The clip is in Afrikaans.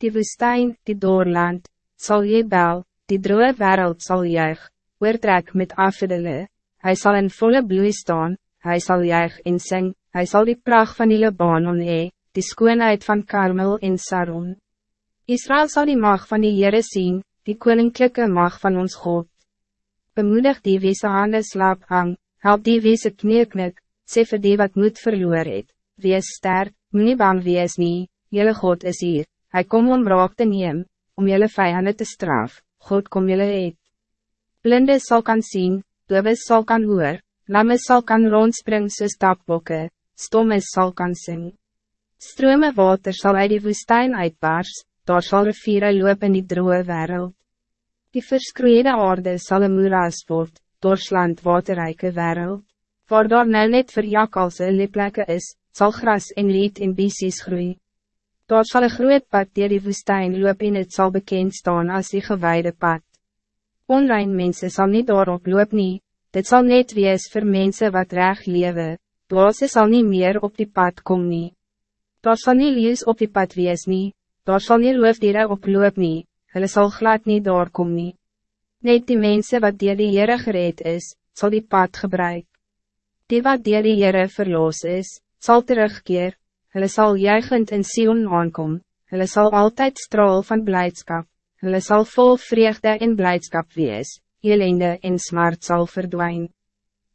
Die woestijn, die doorland, zal je bel, die droge wereld zal juig, oortrek met afvedele, hij zal in volle bloei staan, hij zal juig en sing, hij zal die pracht van die Libanon hee, die skoonheid van Karmel en Saron. Israël zal die mag van die Heere zien, die koninklijke mag van ons God. Bemoedig die wie se hande slaap hang, help die wie se kneeknik, sê vir die wat moed verloor het, wees sterk, moet nie bang wees nie, jylle God is hier, hij kom om raak te neem, om jylle vijanden te straf, God kom jylle het. Blinde sal kan zien, dooves sal kan hoor, lamme sal kan rondspring soos dakbokke, stommes sal kan sing. Strome water zal uit die woestijn uitbars, daar sal riviere loop in die droge wereld. Die verskroeide aarde sal een moeras word, doorsland waterrijke wereld. Waar daar nou net vir jakalse leplekke is, zal gras en riet en bisies groei. Daar sal een groot pad dier die woestijn loop en het zal bekend staan als die gewijde pad. Onrein mensen zal niet daarop loop nie, dit zal net wees voor mensen wat reg lewe, dwaase sal niet meer op die pad kom nie. Daar sal nie lees op die pad wees nie, daar sal nie loofdieren op loop nie, hulle sal glad nie daar kom nie. Net die mensen wat dier die Heere gereed is, zal die pad gebruik. Die wat dier die Heere verloos is, zal terugkeer, hulle sal juichend in Sion aankom, hulle sal altijd straal van blijdschap, hulle sal vol vreugde en blijdschap wees, elende en smart zal verdwijnen.